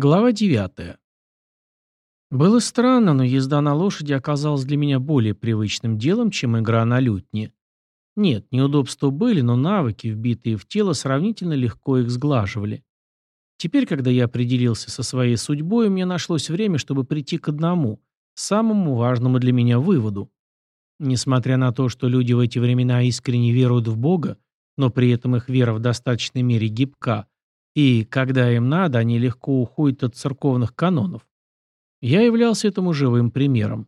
Глава 9. Было странно, но езда на лошади оказалась для меня более привычным делом, чем игра на лютне. Нет, неудобства были, но навыки, вбитые в тело, сравнительно легко их сглаживали. Теперь, когда я определился со своей судьбой, у меня нашлось время, чтобы прийти к одному, самому важному для меня выводу. Несмотря на то, что люди в эти времена искренне веруют в Бога, но при этом их вера в достаточной мере гибка – и, когда им надо, они легко уходят от церковных канонов. Я являлся этому живым примером.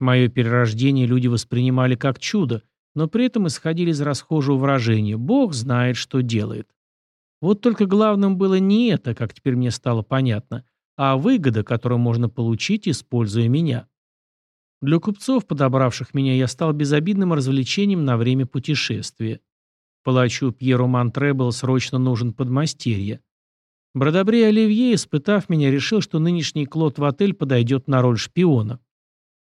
Мое перерождение люди воспринимали как чудо, но при этом исходили из расхожего выражения «Бог знает, что делает». Вот только главным было не это, как теперь мне стало понятно, а выгода, которую можно получить, используя меня. Для купцов, подобравших меня, я стал безобидным развлечением на время путешествия. Палачу Пьеру Монтре был срочно нужен подмастерье. Бродобрей Оливье, испытав меня, решил, что нынешний Клод в отель подойдет на роль шпиона.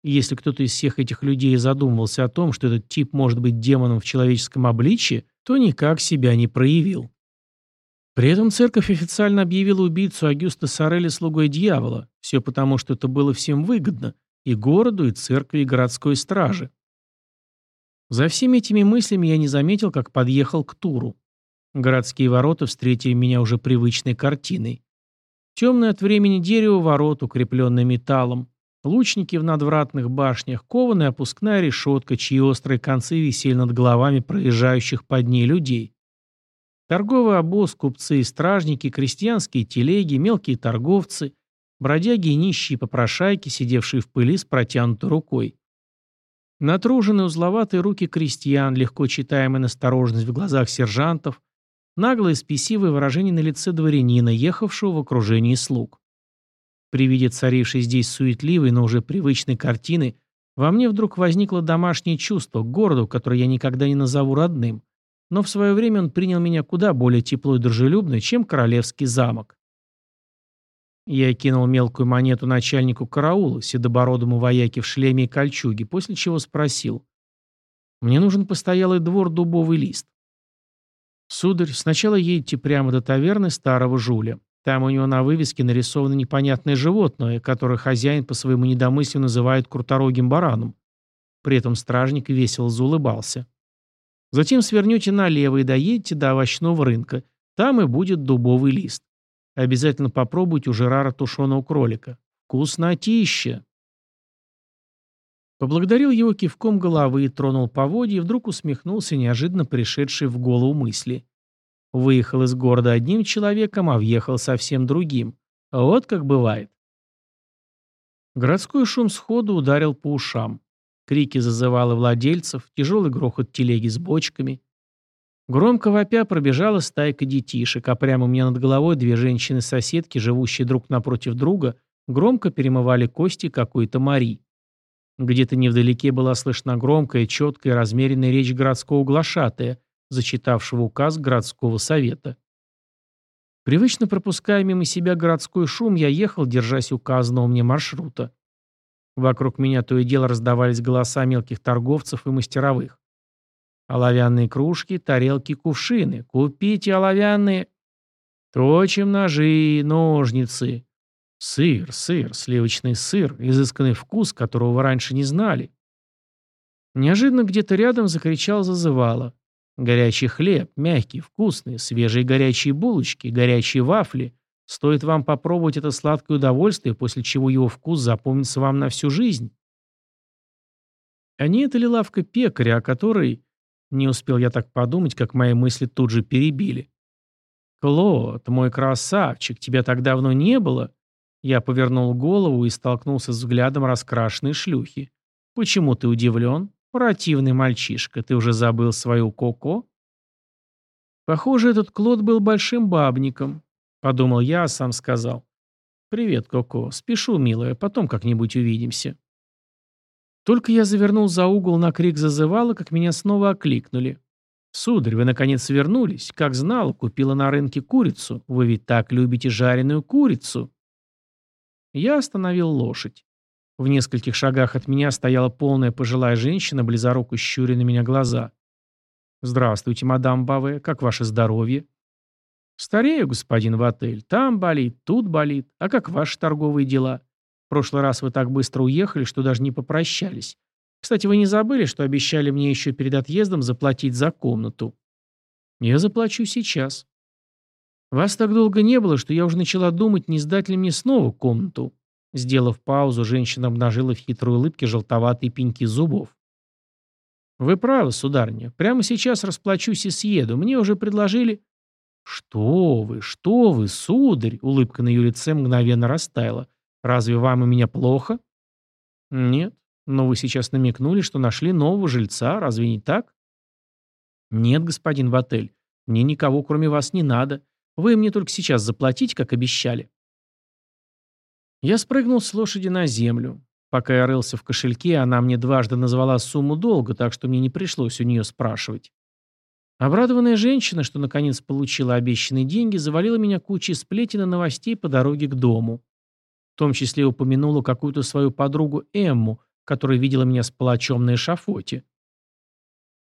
если кто-то из всех этих людей задумывался о том, что этот тип может быть демоном в человеческом обличье, то никак себя не проявил. При этом церковь официально объявила убийцу Агюста Сорелли слугой дьявола, все потому, что это было всем выгодно, и городу, и церкви, и городской страже. За всеми этими мыслями я не заметил, как подъехал к Туру. Городские ворота встретили меня уже привычной картиной. Темное от времени дерево ворот, укрепленное металлом, лучники в надвратных башнях, кованая опускная решетка, чьи острые концы висели над головами проезжающих под ней людей. Торговый обоз, купцы и стражники, крестьянские телеги, мелкие торговцы, бродяги и нищие попрошайки, сидевшие в пыли с протянутой рукой. Натруженные узловатые руки крестьян, легко читаемая настороженность в глазах сержантов, Наглое спесивое выражение на лице дворянина, ехавшего в окружении слуг. При виде царившей здесь суетливой, но уже привычной картины, во мне вдруг возникло домашнее чувство к городу, которое я никогда не назову родным. Но в свое время он принял меня куда более тепло и дружелюбно, чем королевский замок. Я кинул мелкую монету начальнику караула, седобородому вояке в шлеме и кольчуге, после чего спросил. «Мне нужен постоялый двор дубовый лист». «Сударь, сначала едете прямо до таверны старого Жуля. Там у него на вывеске нарисовано непонятное животное, которое хозяин по своему недомыслию называет круторогим бараном». При этом стражник весело заулыбался. Затем свернете налево и доедете до овощного рынка. Там и будет дубовый лист. Обязательно попробуйте у Жерара тушеного кролика. Вкуснотища! Поблагодарил его кивком головы, и тронул поводья и вдруг усмехнулся неожиданно пришедшей в голову мысли. Выехал из города одним человеком, а въехал совсем другим. Вот как бывает. Городской шум сходу ударил по ушам. Крики зазывалы владельцев, тяжелый грохот телеги с бочками. Громко вопя пробежала стайка детишек, а прямо у меня над головой две женщины-соседки, живущие друг напротив друга, громко перемывали кости какой-то Мари. Где-то невдалеке была слышна громкая, четкая размеренная речь городского глашатая, зачитавшего указ городского совета. Привычно пропуская мимо себя городской шум, я ехал, держась указанного мне маршрута. Вокруг меня то и дело раздавались голоса мелких торговцев и мастеровых. Оловянные кружки, тарелки, кувшины. Купите оловянные... Точим ножи, ножницы. Сыр, сыр, сливочный сыр, изысканный вкус, которого вы раньше не знали. Неожиданно где-то рядом закричал зазывало. Горячий хлеб, мягкий, вкусный, свежие горячие булочки, горячие вафли. Стоит вам попробовать это сладкое удовольствие, после чего его вкус запомнится вам на всю жизнь. А не это ли лавка пекаря, о которой... Не успел я так подумать, как мои мысли тут же перебили. «Клод, мой красавчик, тебя так давно не было?» Я повернул голову и столкнулся с взглядом раскрашенной шлюхи. «Почему ты удивлен? Противный мальчишка, ты уже забыл свою Коко?» Похоже, этот Клод был большим бабником. Подумал я, а сам сказал. «Привет, Коко. Спешу, милая, потом как-нибудь увидимся». Только я завернул за угол на крик зазывала, как меня снова окликнули. «Сударь, вы наконец вернулись. Как знал, купила на рынке курицу. Вы ведь так любите жареную курицу». Я остановил лошадь. В нескольких шагах от меня стояла полная пожилая женщина, близоруко щуря на меня глаза. «Здравствуйте, мадам Баве, как ваше здоровье?» «Старею, господин в отель. Там болит, тут болит. А как ваши торговые дела? В прошлый раз вы так быстро уехали, что даже не попрощались. Кстати, вы не забыли, что обещали мне еще перед отъездом заплатить за комнату?» «Я заплачу сейчас». «Вас так долго не было, что я уже начала думать, не сдать ли мне снова комнату». Сделав паузу, женщина обнажила в хитрой улыбке желтоватые пеньки зубов. «Вы правы, сударыня. Прямо сейчас расплачусь и съеду. Мне уже предложили...» «Что вы, что вы, сударь!» Улыбка на ее лице мгновенно растаяла. «Разве вам и меня плохо?» «Нет, но вы сейчас намекнули, что нашли нового жильца. Разве не так?» «Нет, господин в отель. Мне никого, кроме вас, не надо. Вы мне только сейчас заплатите, как обещали». Я спрыгнул с лошади на землю. Пока я рылся в кошельке, она мне дважды назвала сумму долга, так что мне не пришлось у нее спрашивать. Обрадованная женщина, что наконец получила обещанные деньги, завалила меня кучей сплетен и новостей по дороге к дому. В том числе упомянула какую-то свою подругу Эмму, которая видела меня с палачом на эшафоте.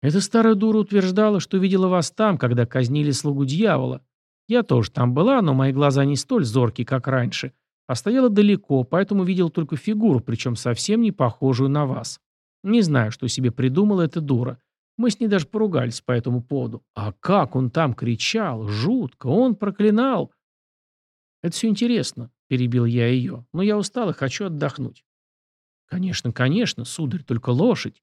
Эта старая дура утверждала, что видела вас там, когда казнили слугу дьявола. Я тоже там была, но мои глаза не столь зоркие, как раньше – а стояла далеко, поэтому видел только фигуру, причем совсем не похожую на вас. Не знаю, что себе придумала эта дура. Мы с ней даже поругались по этому поводу. А как он там кричал, жутко, он проклинал. Это все интересно, перебил я ее, но я устал и хочу отдохнуть. Конечно, конечно, сударь, только лошадь.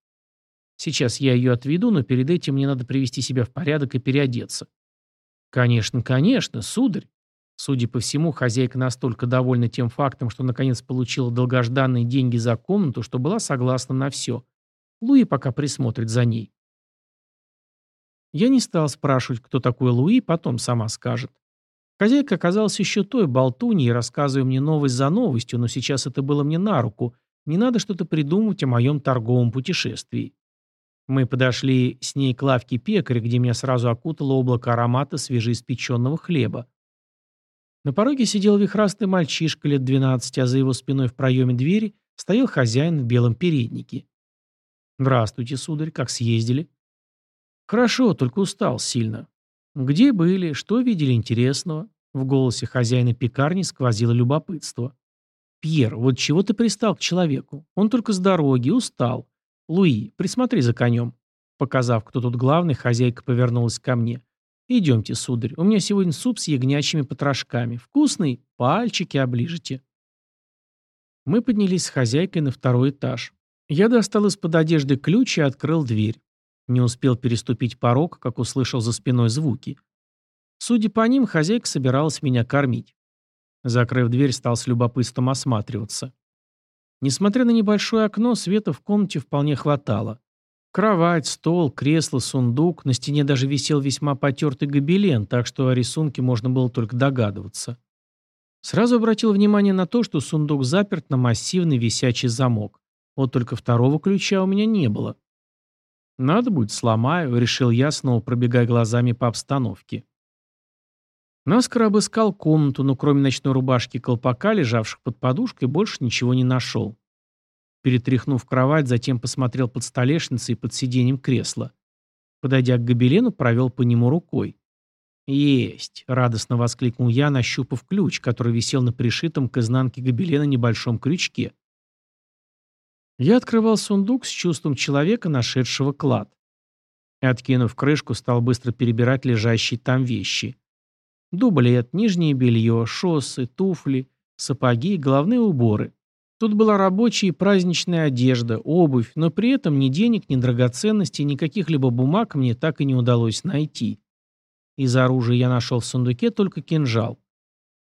Сейчас я ее отведу, но перед этим мне надо привести себя в порядок и переодеться. Конечно, конечно, сударь. Судя по всему, хозяйка настолько довольна тем фактом, что наконец получила долгожданные деньги за комнату, что была согласна на все. Луи пока присмотрит за ней. Я не стал спрашивать, кто такой Луи, потом сама скажет. Хозяйка оказалась еще той болтуньей, рассказывая мне новость за новостью, но сейчас это было мне на руку. Не надо что-то придумывать о моем торговом путешествии. Мы подошли с ней к лавке пекаря, где меня сразу окутало облако аромата свежеиспеченного хлеба. На пороге сидел вихрастый мальчишка лет 12, а за его спиной в проеме двери стоял хозяин в белом переднике. «Здравствуйте, сударь, как съездили?» «Хорошо, только устал сильно. Где были, что видели интересного?» В голосе хозяина пекарни сквозило любопытство. «Пьер, вот чего ты пристал к человеку? Он только с дороги, устал. Луи, присмотри за конем». Показав, кто тут главный, хозяйка повернулась ко мне. «Идемте, сударь, у меня сегодня суп с ягнячьими потрошками. Вкусный? Пальчики оближете». Мы поднялись с хозяйкой на второй этаж. Я достал из-под одежды ключ и открыл дверь. Не успел переступить порог, как услышал за спиной звуки. Судя по ним, хозяйка собиралась меня кормить. Закрыв дверь, стал с любопытством осматриваться. Несмотря на небольшое окно, света в комнате вполне хватало. Кровать, стол, кресло, сундук, на стене даже висел весьма потертый гобелен, так что о рисунке можно было только догадываться. Сразу обратил внимание на то, что сундук заперт на массивный висячий замок. Вот только второго ключа у меня не было. «Надо будет, сломаю», — решил я, снова пробегая глазами по обстановке. Наскоро обыскал комнату, но кроме ночной рубашки и колпака, лежавших под подушкой, больше ничего не нашел. Перетряхнув кровать, затем посмотрел под столешницей и под сиденьем кресла. Подойдя к гобелену, провел по нему рукой. «Есть!» — радостно воскликнул я, нащупав ключ, который висел на пришитом к изнанке гобелена небольшом крючке. Я открывал сундук с чувством человека, нашедшего клад. Откинув крышку, стал быстро перебирать лежащие там вещи. Дублет, нижнее белье, шоссы, туфли, сапоги, головные уборы. Тут была рабочая и праздничная одежда, обувь, но при этом ни денег, ни драгоценностей, ни каких-либо бумаг мне так и не удалось найти. Из оружия я нашел в сундуке только кинжал.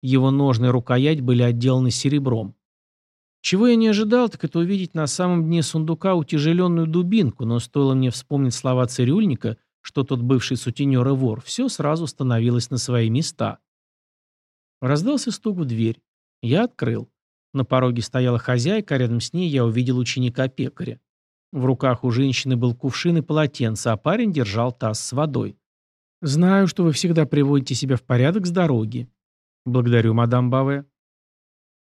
Его ножны и рукоять были отделаны серебром. Чего я не ожидал, так это увидеть на самом дне сундука утяжеленную дубинку, но стоило мне вспомнить слова цирюльника, что тот бывший сутенер и вор, все сразу становилось на свои места. Раздался стук в дверь. Я открыл. На пороге стояла хозяйка, а рядом с ней я увидел ученика-пекаря. В руках у женщины был кувшин и полотенце, а парень держал таз с водой. «Знаю, что вы всегда приводите себя в порядок с дороги». «Благодарю, мадам Баве».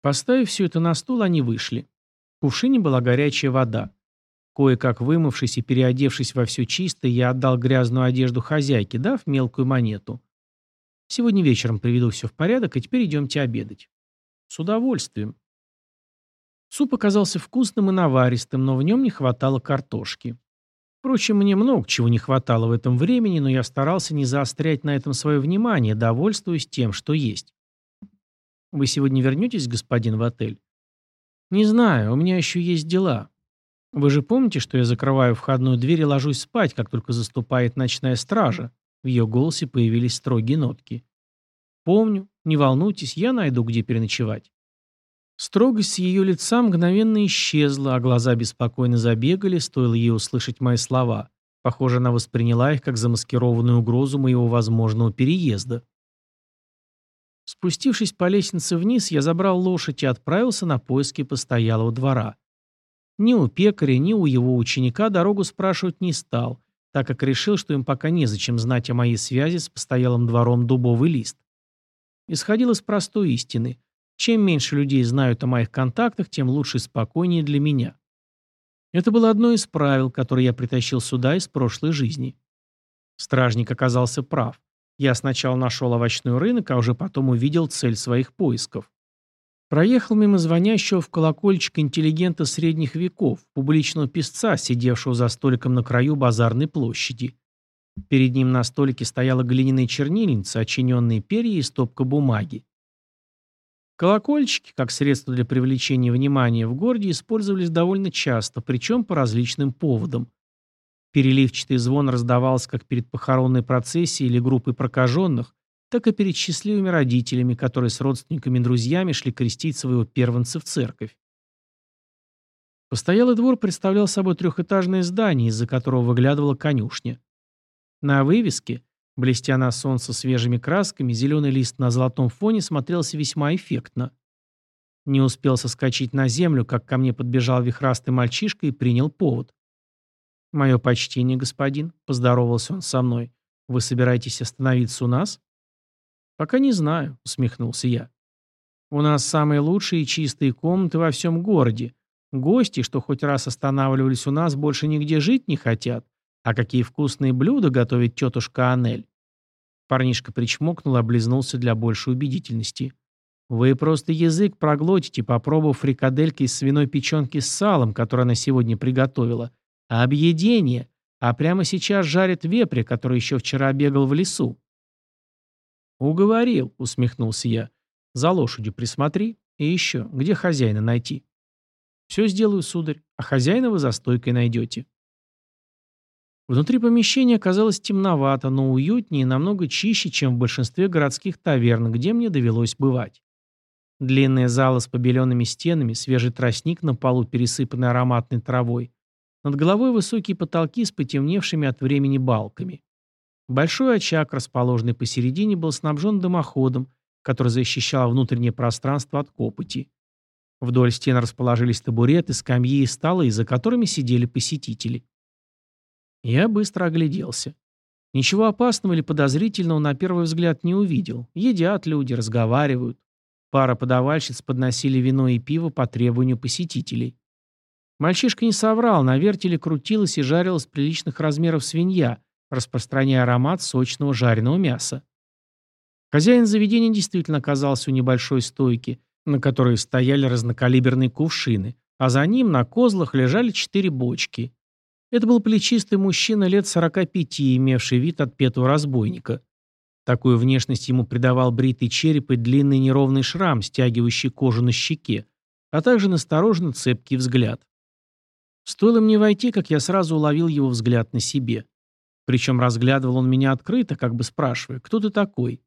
Поставив все это на стол, они вышли. В кувшине была горячая вода. Кое-как вымывшись и переодевшись во все чистое, я отдал грязную одежду хозяйке, дав мелкую монету. Сегодня вечером приведу все в порядок, и теперь идемте обедать. С удовольствием. Суп оказался вкусным и наваристым, но в нем не хватало картошки. Впрочем, мне много чего не хватало в этом времени, но я старался не заострять на этом свое внимание, довольствуясь тем, что есть. «Вы сегодня вернетесь, господин, в отель?» «Не знаю, у меня еще есть дела. Вы же помните, что я закрываю входную дверь и ложусь спать, как только заступает ночная стража?» В ее голосе появились строгие нотки. «Помню. Не волнуйтесь, я найду, где переночевать». Строгость с ее лица мгновенно исчезла, а глаза беспокойно забегали, стоило ей услышать мои слова. Похоже, она восприняла их как замаскированную угрозу моего возможного переезда. Спустившись по лестнице вниз, я забрал лошадь и отправился на поиски постоялого двора. Ни у пекаря, ни у его ученика дорогу спрашивать не стал, так как решил, что им пока незачем знать о моей связи с постоялым двором дубовый лист. Исходил из простой истины. Чем меньше людей знают о моих контактах, тем лучше и спокойнее для меня. Это было одно из правил, которые я притащил сюда из прошлой жизни. Стражник оказался прав. Я сначала нашел овощной рынок, а уже потом увидел цель своих поисков. Проехал мимо звонящего в колокольчик интеллигента средних веков, публичного писца, сидевшего за столиком на краю базарной площади. Перед ним на столике стояла глиняная чернильница, очиненные перья и стопка бумаги. Колокольчики, как средство для привлечения внимания в городе, использовались довольно часто, причем по различным поводам. Переливчатый звон раздавался как перед похоронной процессией или группой прокаженных, так и перед счастливыми родителями, которые с родственниками и друзьями шли крестить своего первенца в церковь. Постоялый двор представлял собой трехэтажное здание, из-за которого выглядывала конюшня. На вывеске, блестя на солнце свежими красками, зеленый лист на золотом фоне смотрелся весьма эффектно. Не успел соскочить на землю, как ко мне подбежал вихрастый мальчишка и принял повод. «Мое почтение, господин», — поздоровался он со мной. «Вы собираетесь остановиться у нас?» «Пока не знаю», — усмехнулся я. «У нас самые лучшие и чистые комнаты во всем городе. Гости, что хоть раз останавливались у нас, больше нигде жить не хотят. А какие вкусные блюда готовит тетушка Анель?» Парнишка причмокнул и облизнулся для большей убедительности. «Вы просто язык проглотите, попробовав фрикадельки из свиной печенки с салом, которую она сегодня приготовила. А объедение! А прямо сейчас жарит вепря, который еще вчера бегал в лесу. «Уговорил», — усмехнулся я. «За лошадью присмотри. И еще, где хозяина найти?» «Все сделаю, сударь, а хозяина вы за стойкой найдете». Внутри помещения оказалось темновато, но уютнее и намного чище, чем в большинстве городских таверн, где мне довелось бывать. Длинная зала с побеленными стенами, свежий тростник на полу, пересыпанный ароматной травой. Над головой высокие потолки с потемневшими от времени балками. Большой очаг, расположенный посередине, был снабжен дымоходом, который защищал внутреннее пространство от копоти. Вдоль стен расположились табуреты, скамьи и столы, за которыми сидели посетители. Я быстро огляделся. Ничего опасного или подозрительного на первый взгляд не увидел. Едят люди, разговаривают. Пара подавальщиц подносили вино и пиво по требованию посетителей. Мальчишка не соврал, на вертеле крутилась и жарилась приличных размеров свинья, распространяя аромат сочного жареного мяса. Хозяин заведения действительно оказался у небольшой стойки, на которой стояли разнокалиберные кувшины, а за ним на козлах лежали четыре бочки. Это был плечистый мужчина лет 45, имевший вид отпетого разбойника. Такую внешность ему придавал бритый череп и длинный неровный шрам, стягивающий кожу на щеке, а также настороженно цепкий взгляд. Стоило мне войти, как я сразу уловил его взгляд на себе. Причем разглядывал он меня открыто, как бы спрашивая, кто ты такой?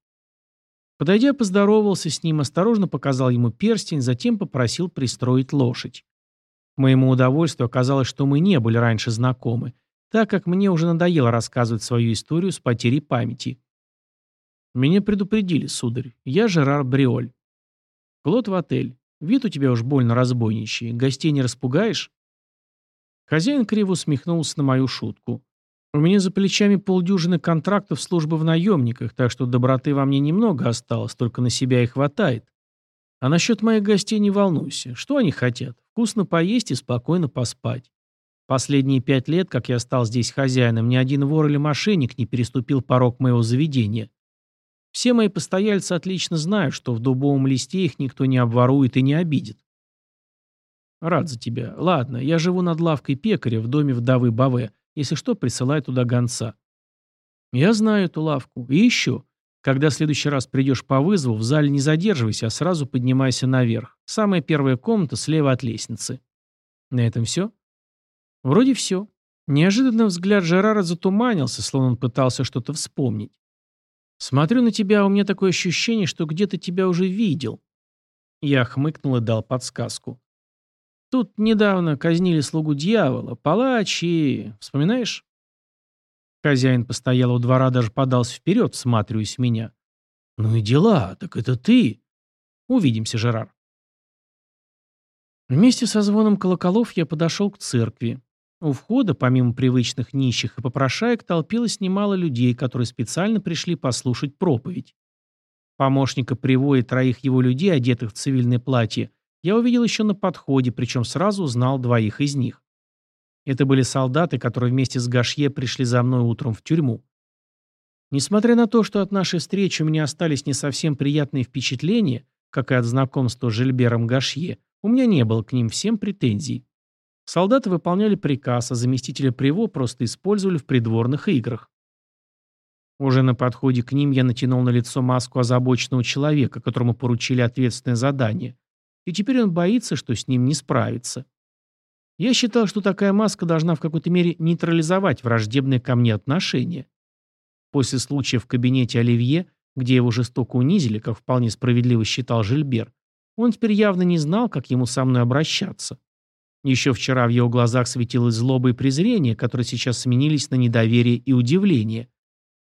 Подойдя, поздоровался с ним, осторожно показал ему перстень, затем попросил пристроить лошадь. Моему удовольствию оказалось, что мы не были раньше знакомы, так как мне уже надоело рассказывать свою историю с потерей памяти. Меня предупредили, сударь. Я Жерар Бриоль. Клод в отель. Вид у тебя уж больно разбойничий. Гостей не распугаешь? Хозяин криво усмехнулся на мою шутку. У меня за плечами полдюжины контрактов службы в наемниках, так что доброты во мне немного осталось, только на себя и хватает. А насчет моих гостей не волнуйся. Что они хотят? Вкусно поесть и спокойно поспать. Последние пять лет, как я стал здесь хозяином, ни один вор или мошенник не переступил порог моего заведения. Все мои постояльцы отлично знают, что в дубовом листе их никто не обворует и не обидит. Рад за тебя. Ладно, я живу над лавкой пекаря в доме вдовы Баве. Если что, присылай туда гонца. Я знаю эту лавку. И еще. Когда в следующий раз придешь по вызову, в зале не задерживайся, а сразу поднимайся наверх. Самая первая комната слева от лестницы. На этом все? Вроде все. Неожиданно взгляд Жерара затуманился, словно он пытался что-то вспомнить. «Смотрю на тебя, а у меня такое ощущение, что где-то тебя уже видел». Я хмыкнул и дал подсказку. «Тут недавно казнили слугу дьявола, палач и... Вспоминаешь?» Хозяин постоял у двора, даже подался вперед, всматриваясь в меня. «Ну и дела, так это ты!» «Увидимся, Жерар». Вместе со звоном колоколов я подошел к церкви. У входа, помимо привычных нищих и попрошаек, толпилось немало людей, которые специально пришли послушать проповедь. Помощника Приво троих его людей, одетых в цивильное платье, я увидел еще на подходе, причем сразу узнал двоих из них. Это были солдаты, которые вместе с Гашье пришли за мной утром в тюрьму. Несмотря на то, что от нашей встречи у меня остались не совсем приятные впечатления, как и от знакомства с Жильбером Гашье, у меня не было к ним всем претензий. Солдаты выполняли приказ, а заместителя Приво просто использовали в придворных играх. Уже на подходе к ним я натянул на лицо маску озабоченного человека, которому поручили ответственное задание. И теперь он боится, что с ним не справится. Я считал, что такая маска должна в какой-то мере нейтрализовать враждебные ко мне отношения. После случая в кабинете Оливье, где его жестоко унизили, как вполне справедливо считал Жильбер, он теперь явно не знал, как ему со мной обращаться. Еще вчера в его глазах светилось злоба и презрение, которые сейчас сменились на недоверие и удивление.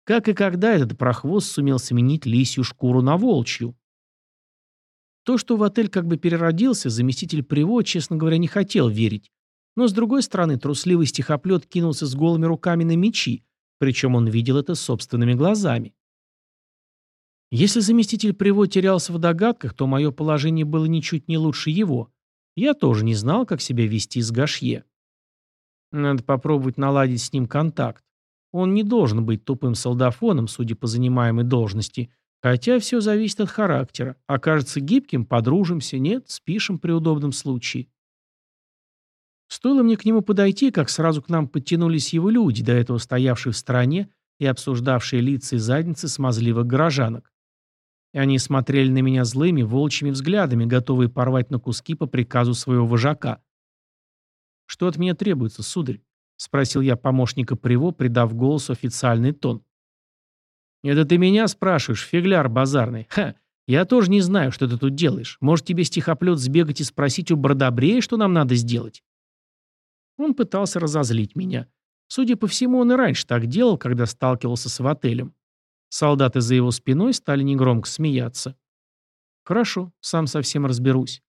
Как и когда этот прохвост сумел сменить лисью шкуру на волчью? То, что в отель как бы переродился, заместитель Приво, честно говоря, не хотел верить. Но, с другой стороны, трусливый стихоплет кинулся с голыми руками на мечи, причем он видел это собственными глазами. Если заместитель Приво терялся в догадках, то мое положение было ничуть не лучше его. Я тоже не знал, как себя вести с Гашье. Надо попробовать наладить с ним контакт. Он не должен быть тупым солдафоном, судя по занимаемой должности, хотя все зависит от характера. Окажется гибким, подружимся, нет, спишем при удобном случае. Стоило мне к нему подойти, как сразу к нам подтянулись его люди, до этого стоявшие в стороне и обсуждавшие лица и задницы смазливых горожанок и они смотрели на меня злыми, волчьими взглядами, готовые порвать на куски по приказу своего вожака. «Что от меня требуется, сударь?» — спросил я помощника Приво, придав голосу официальный тон. «Это ты меня спрашиваешь, фигляр базарный? Ха! Я тоже не знаю, что ты тут делаешь. Может, тебе стихоплет сбегать и спросить у Бродобрея, что нам надо сделать?» Он пытался разозлить меня. Судя по всему, он и раньше так делал, когда сталкивался с отелем. Солдаты за его спиной стали негромко смеяться. «Хорошо, сам совсем разберусь».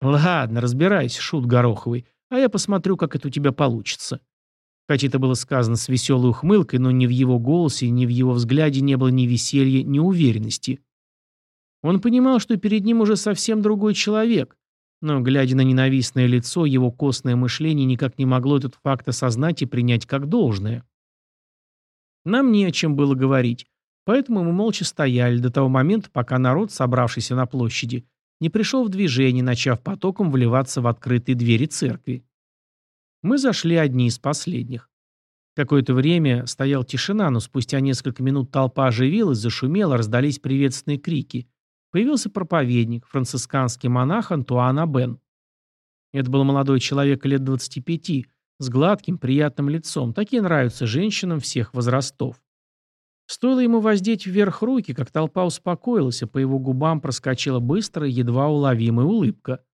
«Ладно, разбирайся, шут Гороховый, а я посмотрю, как это у тебя получится». Хотя это было сказано с веселой ухмылкой, но ни в его голосе, ни в его взгляде не было ни веселья, ни уверенности. Он понимал, что перед ним уже совсем другой человек, но, глядя на ненавистное лицо, его костное мышление никак не могло этот факт осознать и принять как должное. Нам не о чем было говорить. Поэтому мы молча стояли до того момента, пока народ, собравшийся на площади, не пришел в движение, начав потоком вливаться в открытые двери церкви. Мы зашли одни из последних. Какое-то время стояла тишина, но спустя несколько минут толпа оживилась, зашумела, раздались приветственные крики. Появился проповедник, францисканский монах Антуан Абен. Это был молодой человек лет 25, с гладким, приятным лицом. Такие нравятся женщинам всех возрастов. Стоило ему воздеть вверх руки, как толпа успокоилась, и по его губам проскочила быстрая, едва уловимая улыбка.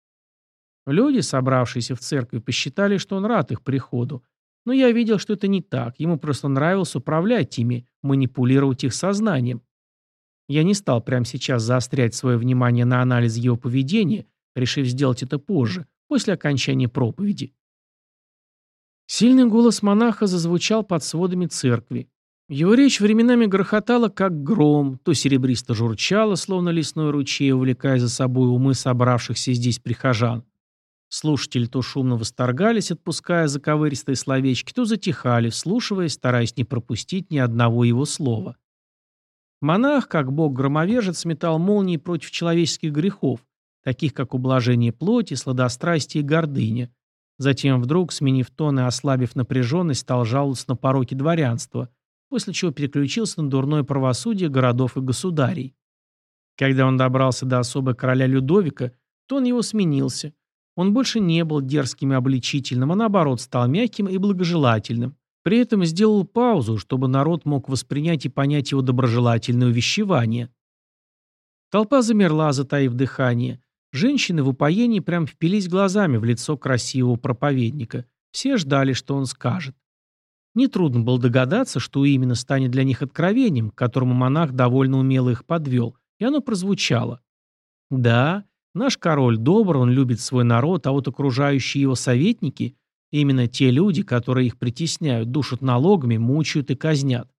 Люди, собравшиеся в церкви, посчитали, что он рад их приходу. Но я видел, что это не так. Ему просто нравилось управлять ими, манипулировать их сознанием. Я не стал прямо сейчас заострять свое внимание на анализ его поведения, решив сделать это позже, после окончания проповеди. Сильный голос монаха зазвучал под сводами церкви. Его речь временами грохотала, как гром, то серебристо журчала, словно лесной ручей, увлекая за собой умы собравшихся здесь прихожан. Слушатели то шумно восторгались, отпуская заковыристые словечки, то затихали, вслушиваясь, стараясь не пропустить ни одного его слова. Монах, как бог-громовержец, метал молнии против человеческих грехов, таких как ублажение плоти, сладострастие и гордыня. Затем вдруг, сменив тон и ослабив напряженность, стал жаловаться на пороки дворянства, после чего переключился на дурное правосудие городов и государей. Когда он добрался до особой короля Людовика, то он его сменился. Он больше не был дерзким и обличительным, а наоборот стал мягким и благожелательным. При этом сделал паузу, чтобы народ мог воспринять и понять его доброжелательное увещевание. Толпа замерла, затаив дыхание. Женщины в упоении прям впились глазами в лицо красивого проповедника. Все ждали, что он скажет. Нетрудно было догадаться, что именно станет для них откровением, к которому монах довольно умело их подвел, и оно прозвучало. Да, наш король добр, он любит свой народ, а вот окружающие его советники, именно те люди, которые их притесняют, душат налогами, мучают и казнят.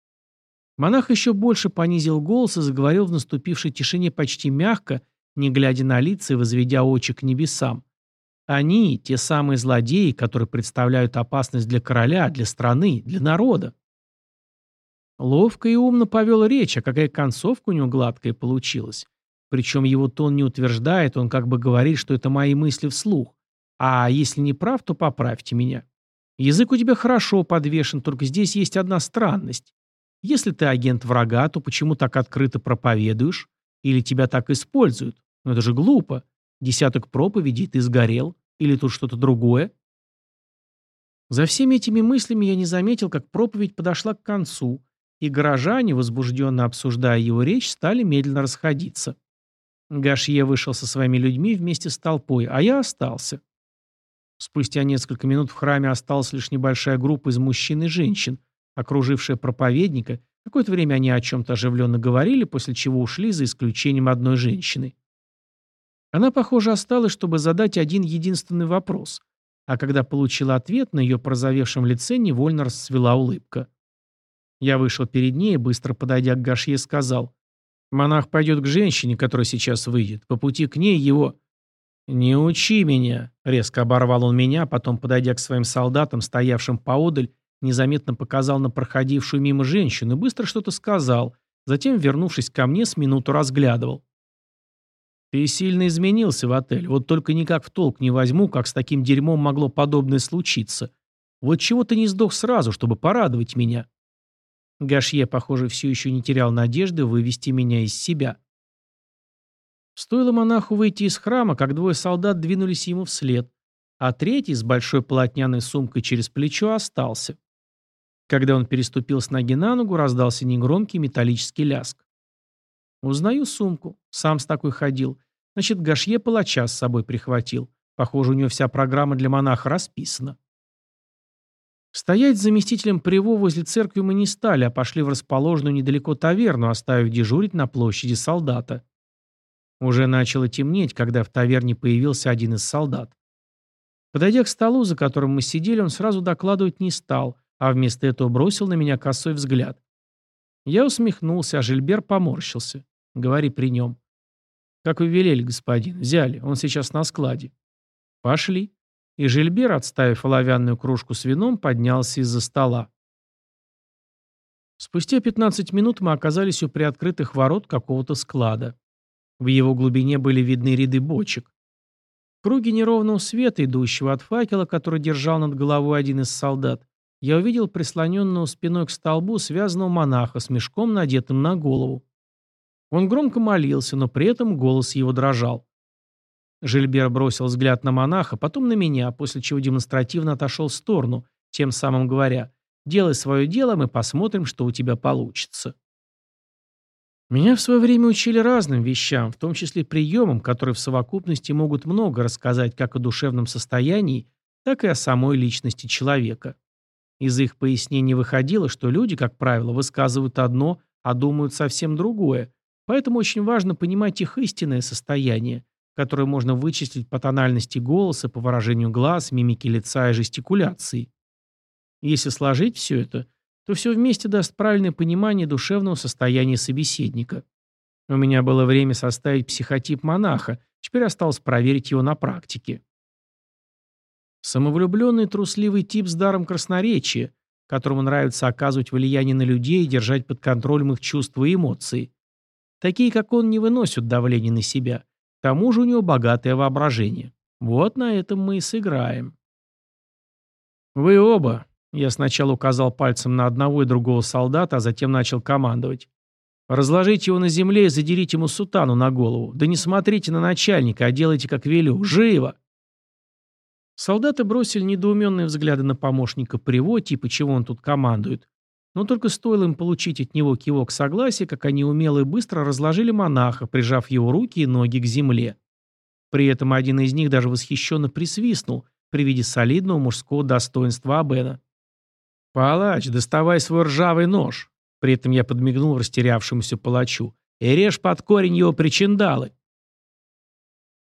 Монах еще больше понизил голос и заговорил в наступившей тишине почти мягко, не глядя на лица и возведя очи к небесам. Они – те самые злодеи, которые представляют опасность для короля, для страны, для народа. Ловко и умно повел речь, а какая концовка у него гладкая получилась. Причем его тон не утверждает, он как бы говорит, что это мои мысли вслух. А если не прав, то поправьте меня. Язык у тебя хорошо подвешен, только здесь есть одна странность. Если ты агент врага, то почему так открыто проповедуешь? Или тебя так используют? Ну это же глупо. Десяток проповедей, ты сгорел. Или тут что-то другое? За всеми этими мыслями я не заметил, как проповедь подошла к концу, и горожане, возбужденно обсуждая его речь, стали медленно расходиться. Гашье вышел со своими людьми вместе с толпой, а я остался. Спустя несколько минут в храме осталась лишь небольшая группа из мужчин и женщин, окружившая проповедника Какое-то время они о чем-то оживленно говорили, после чего ушли за исключением одной женщины. Она, похоже, осталась, чтобы задать один единственный вопрос, а когда получила ответ, на ее прозовевшем лице невольно расцвела улыбка. Я вышел перед ней быстро подойдя к Гашье, сказал, «Монах пойдет к женщине, которая сейчас выйдет. По пути к ней его...» «Не учи меня», — резко оборвал он меня, потом, подойдя к своим солдатам, стоявшим поодаль, Незаметно показал на проходившую мимо женщину и быстро что-то сказал, затем, вернувшись ко мне, с минуту разглядывал. «Ты сильно изменился в отель, вот только никак в толк не возьму, как с таким дерьмом могло подобное случиться. Вот чего ты не сдох сразу, чтобы порадовать меня?» Гашье, похоже, все еще не терял надежды вывести меня из себя. Стоило монаху выйти из храма, как двое солдат двинулись ему вслед, а третий с большой полотняной сумкой через плечо остался. Когда он переступил с ноги на ногу, раздался негромкий металлический ляск. Узнаю сумку. Сам с такой ходил. Значит, Гашье палача с собой прихватил. Похоже, у него вся программа для монаха расписана. Стоять с заместителем Приво возле церкви мы не стали, а пошли в расположенную недалеко таверну, оставив дежурить на площади солдата. Уже начало темнеть, когда в таверне появился один из солдат. Подойдя к столу, за которым мы сидели, он сразу докладывать не стал, а вместо этого бросил на меня косой взгляд. Я усмехнулся, а Жильбер поморщился. Говори при нем. Как вы велели, господин. Взяли. Он сейчас на складе. Пошли. И Жильбер, отставив оловянную кружку с вином, поднялся из-за стола. Спустя 15 минут мы оказались у приоткрытых ворот какого-то склада. В его глубине были видны ряды бочек. В круге неровного света, идущего от факела, который держал над головой один из солдат, я увидел прислоненного спиной к столбу связанного монаха с мешком, надетым на голову. Он громко молился, но при этом голос его дрожал. Жильбер бросил взгляд на монаха, потом на меня, после чего демонстративно отошел в сторону, тем самым говоря, «Делай свое дело, мы посмотрим, что у тебя получится». Меня в свое время учили разным вещам, в том числе приемам, которые в совокупности могут много рассказать как о душевном состоянии, так и о самой личности человека. Из их пояснений выходило, что люди, как правило, высказывают одно, а думают совсем другое, поэтому очень важно понимать их истинное состояние, которое можно вычислить по тональности голоса, по выражению глаз, мимике лица и жестикуляции. Если сложить все это, то все вместе даст правильное понимание душевного состояния собеседника. У меня было время составить психотип монаха, теперь осталось проверить его на практике. Самовлюбленный трусливый тип с даром красноречия, которому нравится оказывать влияние на людей и держать под контролем их чувства и эмоции. Такие, как он, не выносят давления на себя. К тому же у него богатое воображение. Вот на этом мы и сыграем. «Вы оба», — я сначала указал пальцем на одного и другого солдата, а затем начал командовать. «Разложите его на земле и задерите ему сутану на голову. Да не смотрите на начальника, а делайте, как велю. Живо!» Солдаты бросили недоуменные взгляды на помощника Приво, типа чего он тут командует. Но только стоило им получить от него кивок согласия, как они умело и быстро разложили монаха, прижав его руки и ноги к земле. При этом один из них даже восхищенно присвистнул при виде солидного мужского достоинства Абена. «Палач, доставай свой ржавый нож!» При этом я подмигнул растерявшемуся палачу. «И режь под корень его причиндалы!»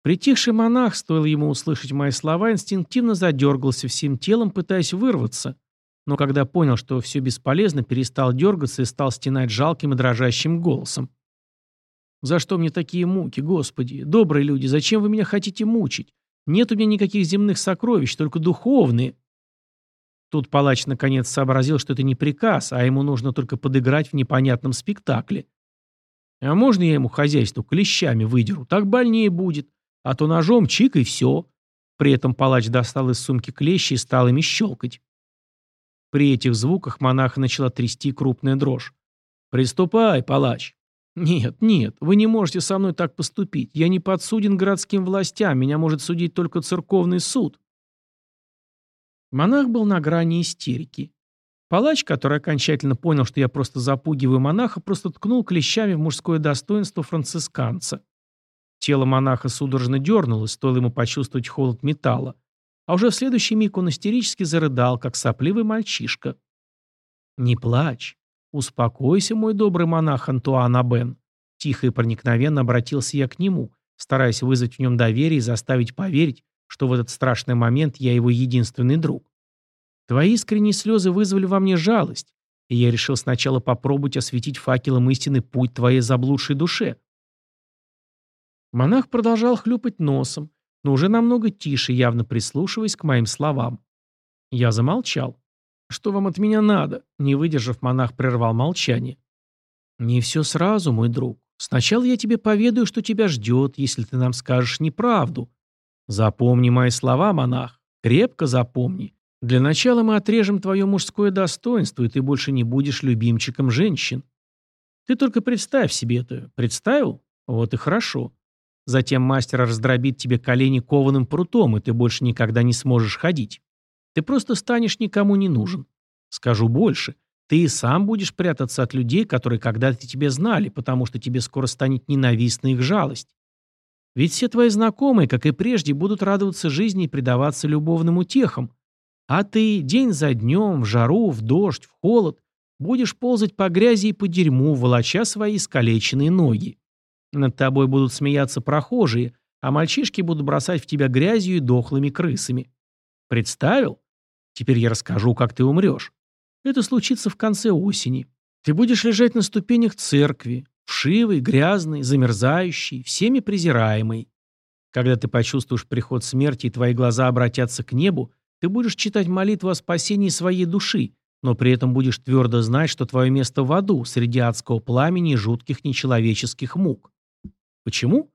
Притихший монах, стоило ему услышать мои слова, инстинктивно задергался всем телом, пытаясь вырваться. Но когда понял, что все бесполезно, перестал дергаться и стал стенать жалким и дрожащим голосом. «За что мне такие муки, Господи? Добрые люди, зачем вы меня хотите мучить? Нет у меня никаких земных сокровищ, только духовные». Тут палач наконец сообразил, что это не приказ, а ему нужно только подыграть в непонятном спектакле. «А можно я ему хозяйство клещами выдеру? Так больнее будет. А то ножом чик и все. При этом палач достал из сумки клещи и стал ими щелкать. При этих звуках монаха начала трясти крупная дрожь. «Приступай, палач!» «Нет, нет, вы не можете со мной так поступить. Я не подсуден городским властям, меня может судить только церковный суд». Монах был на грани истерики. Палач, который окончательно понял, что я просто запугиваю монаха, просто ткнул клещами в мужское достоинство францисканца. Тело монаха судорожно дернулось, стоило ему почувствовать холод металла. А уже в следующий миг он истерически зарыдал, как сопливый мальчишка. «Не плачь. Успокойся, мой добрый монах Антуан Абен». Тихо и проникновенно обратился я к нему, стараясь вызвать в нем доверие и заставить поверить, что в этот страшный момент я его единственный друг. Твои искренние слезы вызвали во мне жалость, и я решил сначала попробовать осветить факелом истины путь твоей заблудшей душе. Монах продолжал хлюпать носом, но уже намного тише, явно прислушиваясь к моим словам. Я замолчал. «Что вам от меня надо?» Не выдержав, монах прервал молчание. «Не все сразу, мой друг. Сначала я тебе поведаю, что тебя ждет, если ты нам скажешь неправду. Запомни мои слова, монах. Крепко запомни. Для начала мы отрежем твое мужское достоинство, и ты больше не будешь любимчиком женщин. Ты только представь себе это. Представил? Вот и хорошо. Затем мастер раздробит тебе колени кованым прутом, и ты больше никогда не сможешь ходить. Ты просто станешь никому не нужен. Скажу больше. Ты и сам будешь прятаться от людей, которые когда-то тебе знали, потому что тебе скоро станет ненавистна их жалость. Ведь все твои знакомые, как и прежде, будут радоваться жизни и предаваться любовным утехам. А ты день за днем, в жару, в дождь, в холод, будешь ползать по грязи и по дерьму, волоча свои искалеченные ноги. Над тобой будут смеяться прохожие, а мальчишки будут бросать в тебя грязью и дохлыми крысами. Представил? Теперь я расскажу, как ты умрешь. Это случится в конце осени. Ты будешь лежать на ступенях церкви, вшивый, грязный, замерзающий, всеми презираемый. Когда ты почувствуешь приход смерти и твои глаза обратятся к небу, ты будешь читать молитву о спасении своей души, но при этом будешь твердо знать, что твое место в аду, среди адского пламени и жутких нечеловеческих мук. Почему?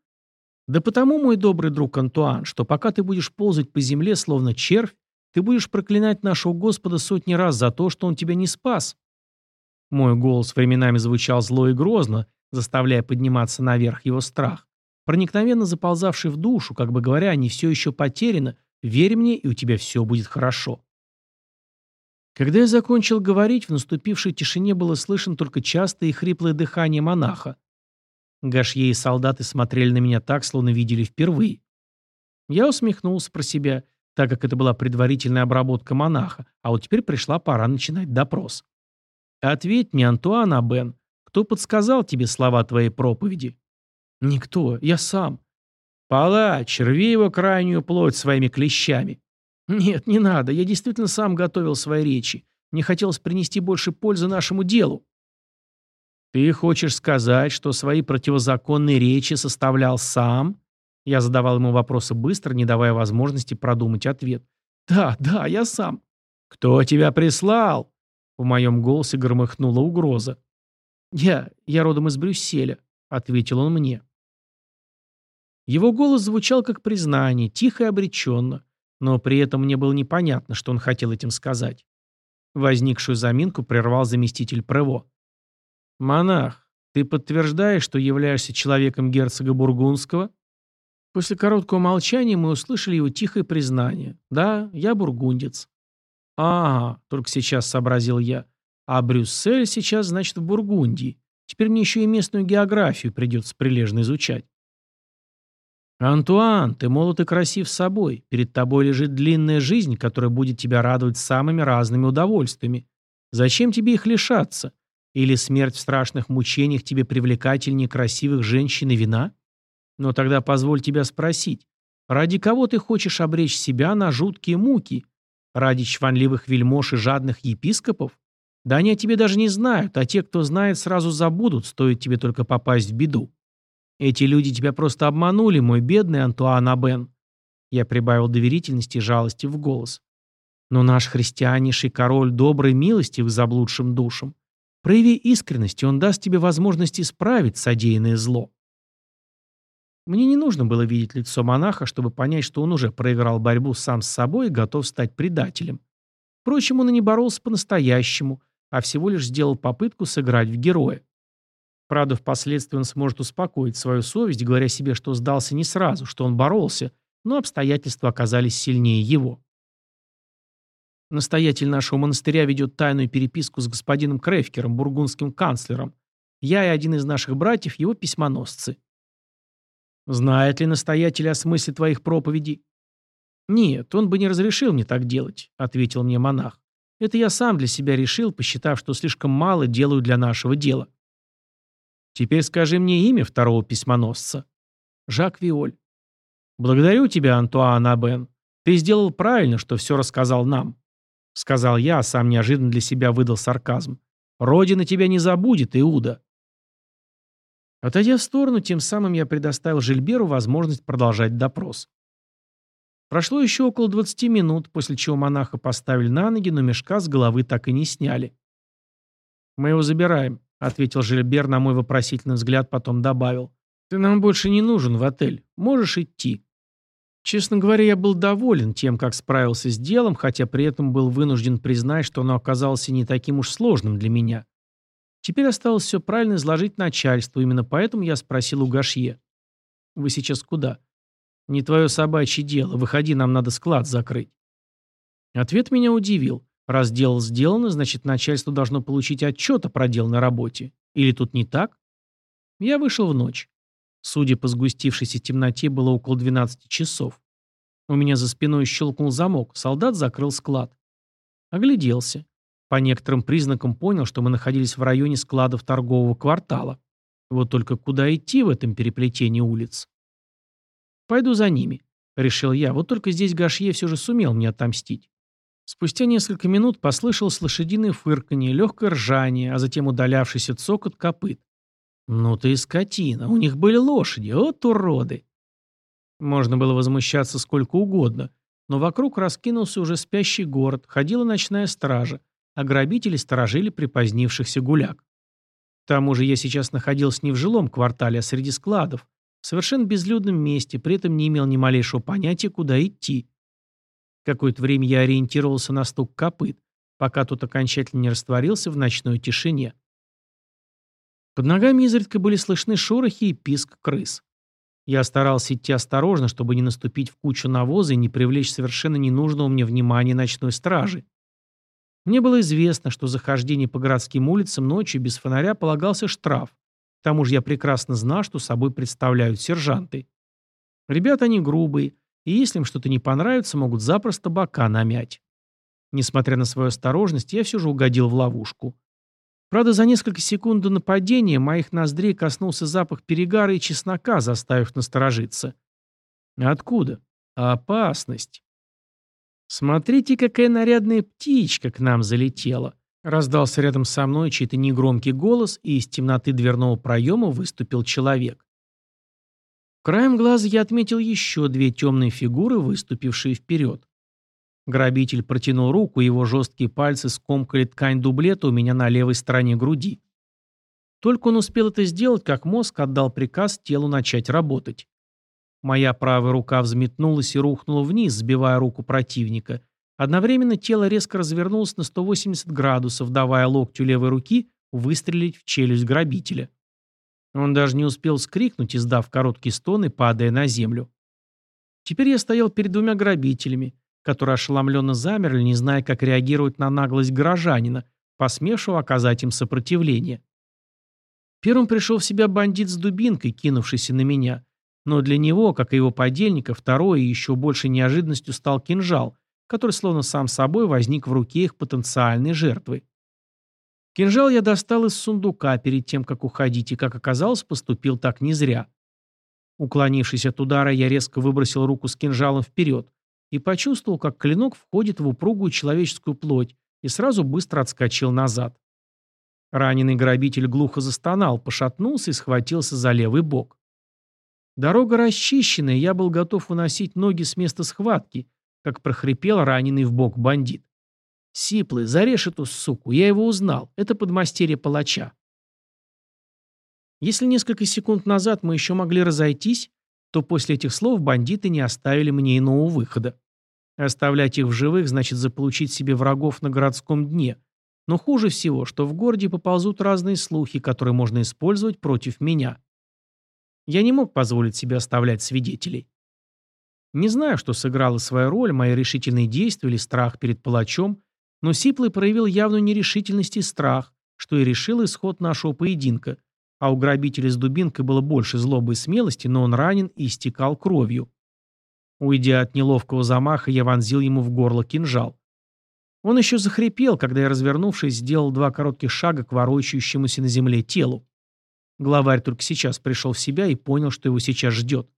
Да потому, мой добрый друг Антуан, что пока ты будешь ползать по земле, словно червь, ты будешь проклинать нашего Господа сотни раз за то, что Он тебя не спас. Мой голос временами звучал зло и грозно, заставляя подниматься наверх его страх, проникновенно заползавший в душу, как бы говоря, не все еще потеряно, верь мне, и у тебя все будет хорошо. Когда я закончил говорить, в наступившей тишине было слышно только частое и хриплое дыхание монаха. Гашье и солдаты смотрели на меня так, словно видели впервые. Я усмехнулся про себя, так как это была предварительная обработка монаха, а вот теперь пришла пора начинать допрос. «Ответь мне, Антуан Абен, кто подсказал тебе слова твоей проповеди?» «Никто, я сам». «Палач, рви его крайнюю плоть своими клещами». «Нет, не надо, я действительно сам готовил свои речи. Мне хотелось принести больше пользы нашему делу». «Ты хочешь сказать, что свои противозаконные речи составлял сам?» Я задавал ему вопросы быстро, не давая возможности продумать ответ. «Да, да, я сам». «Кто тебя прислал?» В моем голосе громыхнула угроза. «Я... я родом из Брюсселя», — ответил он мне. Его голос звучал как признание, тихо и обреченно, но при этом мне было непонятно, что он хотел этим сказать. Возникшую заминку прервал заместитель Прево. «Монах, ты подтверждаешь, что являешься человеком герцога Бургундского?» После короткого молчания мы услышали его тихое признание. «Да, я бургундец». «Ага», — только сейчас сообразил я. «А Брюссель сейчас, значит, в Бургундии. Теперь мне еще и местную географию придется прилежно изучать». «Антуан, ты молод и красив собой. Перед тобой лежит длинная жизнь, которая будет тебя радовать самыми разными удовольствиями. Зачем тебе их лишаться? Или смерть в страшных мучениях тебе привлекательнее красивых женщин и вина?» Но тогда позволь тебя спросить, ради кого ты хочешь обречь себя на жуткие муки? Ради чванливых вельмож и жадных епископов? Да они о тебе даже не знают, а те, кто знает, сразу забудут, стоит тебе только попасть в беду. Эти люди тебя просто обманули, мой бедный Антуан Абен. Я прибавил доверительности и жалости в голос. Но наш христианнейший король доброй милости к заблудшим душам. Прояви искренность, и он даст тебе возможность исправить содеянное зло. Мне не нужно было видеть лицо монаха, чтобы понять, что он уже проиграл борьбу сам с собой и готов стать предателем. Впрочем, он и не боролся по-настоящему, а всего лишь сделал попытку сыграть в героя. Правда, впоследствии он сможет успокоить свою совесть, говоря себе, что сдался не сразу, что он боролся, но обстоятельства оказались сильнее его. Настоятель нашего монастыря ведет тайную переписку с господином Крефкером, бургундским канцлером. Я и один из наших братьев его письмоносцы. Знает ли настоятель о смысле твоих проповедей? Нет, он бы не разрешил мне так делать, ответил мне монах. Это я сам для себя решил, посчитав, что слишком мало делаю для нашего дела. Теперь скажи мне имя второго письмоносца. Жак Виоль. Благодарю тебя, Антуан Абен. Ты сделал правильно, что все рассказал нам. Сказал я, а сам неожиданно для себя выдал сарказм. Родина тебя не забудет, Иуда. Отойдя в сторону, тем самым я предоставил Жильберу возможность продолжать допрос. Прошло еще около 20 минут, после чего монаха поставили на ноги, но мешка с головы так и не сняли. «Мы его забираем», — ответил Жильбер на мой вопросительный взгляд, потом добавил. «Ты нам больше не нужен в отель. Можешь идти». Честно говоря, я был доволен тем, как справился с делом, хотя при этом был вынужден признать, что оно оказалось не таким уж сложным для меня. Теперь осталось все правильно изложить начальству, именно поэтому я спросил у Гашье. «Вы сейчас куда?» «Не твое собачье дело. Выходи, нам надо склад закрыть». Ответ меня удивил. Раз дело сделано, значит, начальство должно получить отчет о проделанной работе. Или тут не так? Я вышел в ночь. Судя по сгустившейся темноте, было около 12 часов. У меня за спиной щелкнул замок, солдат закрыл склад. Огляделся. По некоторым признакам понял, что мы находились в районе складов торгового квартала. Вот только куда идти в этом переплетении улиц? Пойду за ними, решил я. Вот только здесь Гашье все же сумел мне отомстить. Спустя несколько минут послышалось лошадиное фырканье, легкое ржание, а затем удалявшийся цокот копыт. Ну ты скотина, у них были лошади, вот уроды. Можно было возмущаться сколько угодно, но вокруг раскинулся уже спящий город, ходила ночная стража а грабители сторожили припозднившихся гуляк. К тому же я сейчас находился не в жилом квартале, а среди складов, в совершенно безлюдном месте, при этом не имел ни малейшего понятия, куда идти. Какое-то время я ориентировался на стук копыт, пока тот окончательно не растворился в ночной тишине. Под ногами изредка были слышны шорохи и писк крыс. Я старался идти осторожно, чтобы не наступить в кучу навоза и не привлечь совершенно ненужного мне внимания ночной стражи. Мне было известно, что за хождение по городским улицам ночью без фонаря полагался штраф. К тому же я прекрасно знал, что собой представляют сержанты. Ребята они грубые, и если им что-то не понравится, могут запросто бока намять. Несмотря на свою осторожность, я все же угодил в ловушку. Правда, за несколько секунд до нападения моих ноздрей коснулся запах перегара и чеснока, заставив насторожиться. Откуда? Опасность. «Смотрите, какая нарядная птичка к нам залетела!» Раздался рядом со мной чей-то негромкий голос, и из темноты дверного проема выступил человек. Краем глаза я отметил еще две темные фигуры, выступившие вперед. Грабитель протянул руку, его жесткие пальцы скомкали ткань дублета у меня на левой стороне груди. Только он успел это сделать, как мозг отдал приказ телу начать работать. Моя правая рука взметнулась и рухнула вниз, сбивая руку противника. Одновременно тело резко развернулось на 180 градусов, давая локтю левой руки выстрелить в челюсть грабителя. Он даже не успел скрикнуть, издав стон и падая на землю. Теперь я стоял перед двумя грабителями которые ошеломленно замерли, не зная, как реагировать на наглость горожанина, посмевшего оказать им сопротивление. Первым пришел в себя бандит с дубинкой, кинувшийся на меня. Но для него, как и его подельника, второй и еще большей неожиданностью стал кинжал, который словно сам собой возник в руке их потенциальной жертвы. Кинжал я достал из сундука перед тем, как уходить, и, как оказалось, поступил так не зря. Уклонившись от удара, я резко выбросил руку с кинжалом вперед, и почувствовал, как клинок входит в упругую человеческую плоть и сразу быстро отскочил назад. Раненый грабитель глухо застонал, пошатнулся и схватился за левый бок. Дорога расчищена, и я был готов уносить ноги с места схватки, как прохрипел раненый в бок бандит. «Сиплый, зарежь эту суку, я его узнал, это подмастерье палача». Если несколько секунд назад мы еще могли разойтись, то после этих слов бандиты не оставили мне иного выхода. Оставлять их в живых значит заполучить себе врагов на городском дне. Но хуже всего, что в городе поползут разные слухи, которые можно использовать против меня. Я не мог позволить себе оставлять свидетелей. Не знаю, что сыграла свою роль, мои решительные действия или страх перед палачом, но Сиплый проявил явную нерешительность и страх, что и решил исход нашего поединка – а у грабителя с дубинкой было больше злобы и смелости, но он ранен и истекал кровью. Уйдя от неловкого замаха, я вонзил ему в горло кинжал. Он еще захрипел, когда я, развернувшись, сделал два коротких шага к ворочающемуся на земле телу. Главарь только сейчас пришел в себя и понял, что его сейчас ждет.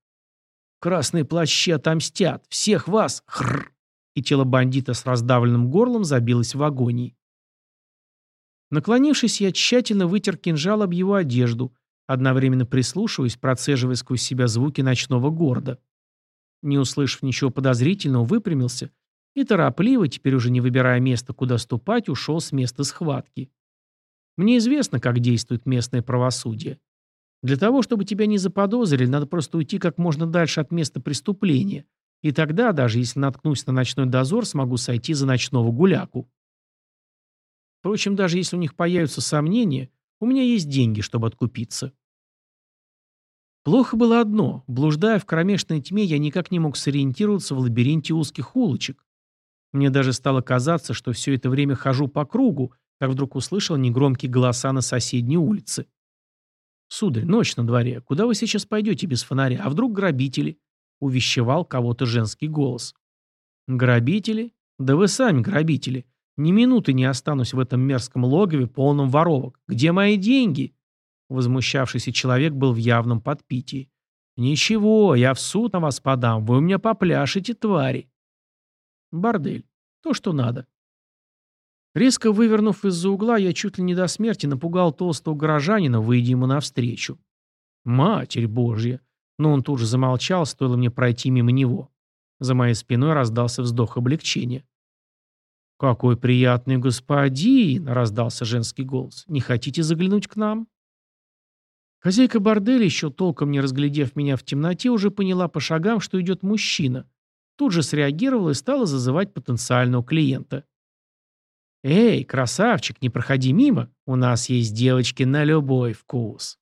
«Красные плащи отомстят! Всех вас! Хрррр!» И тело бандита с раздавленным горлом забилось в агонии. Наклонившись, я тщательно вытер кинжал об его одежду, одновременно прислушиваясь, процеживая сквозь себя звуки ночного города. Не услышав ничего подозрительного, выпрямился и торопливо, теперь уже не выбирая место, куда ступать, ушел с места схватки. Мне известно, как действует местное правосудие. Для того, чтобы тебя не заподозрили, надо просто уйти как можно дальше от места преступления. И тогда, даже если наткнусь на ночной дозор, смогу сойти за ночного гуляку. Впрочем, даже если у них появятся сомнения, у меня есть деньги, чтобы откупиться. Плохо было одно. Блуждая в кромешной тьме, я никак не мог сориентироваться в лабиринте узких улочек. Мне даже стало казаться, что все это время хожу по кругу, как вдруг услышал негромкие голоса на соседней улице. «Сударь, ночь на дворе. Куда вы сейчас пойдете без фонаря? А вдруг грабители?» — увещевал кого-то женский голос. «Грабители? Да вы сами грабители. Ни минуты не останусь в этом мерзком логове, полном воровок. Где мои деньги?» Возмущавшийся человек был в явном подпитии. «Ничего, я в суд на вас подам, вы у меня попляшете, твари». Бордель. То, что надо. Резко вывернув из-за угла, я чуть ли не до смерти напугал толстого горожанина, выйдя ему навстречу. Матерь Божья! Но он тут же замолчал, стоило мне пройти мимо него. За моей спиной раздался вздох облегчения. «Какой приятный господин!» — раздался женский голос. «Не хотите заглянуть к нам?» Хозяйка борделя, еще толком не разглядев меня в темноте, уже поняла по шагам, что идет мужчина. Тут же среагировала и стала зазывать потенциального клиента. «Эй, красавчик, не проходи мимо, у нас есть девочки на любой вкус».